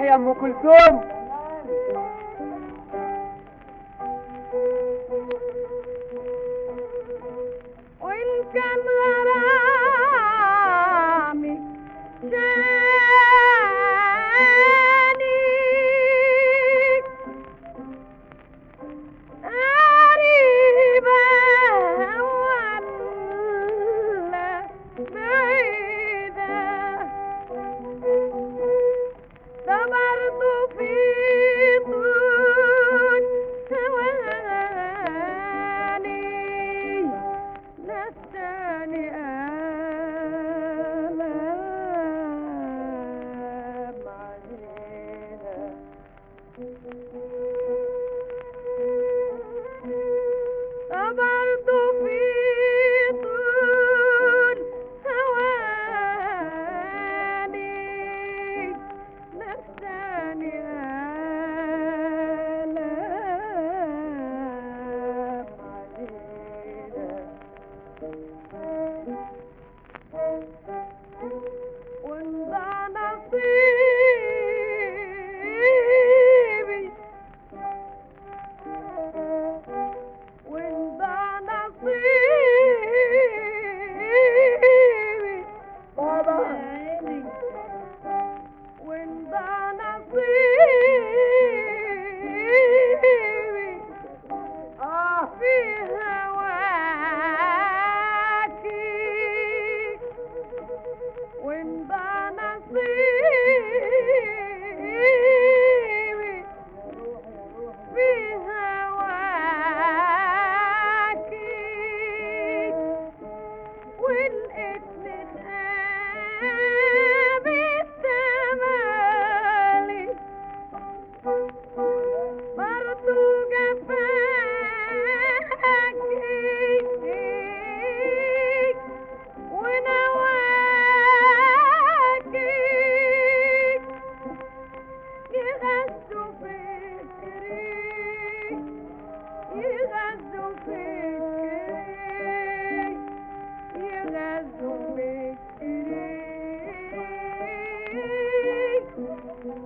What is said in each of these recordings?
تحيا Umm كلثوم.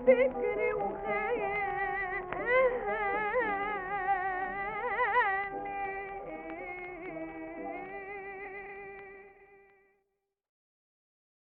pick it.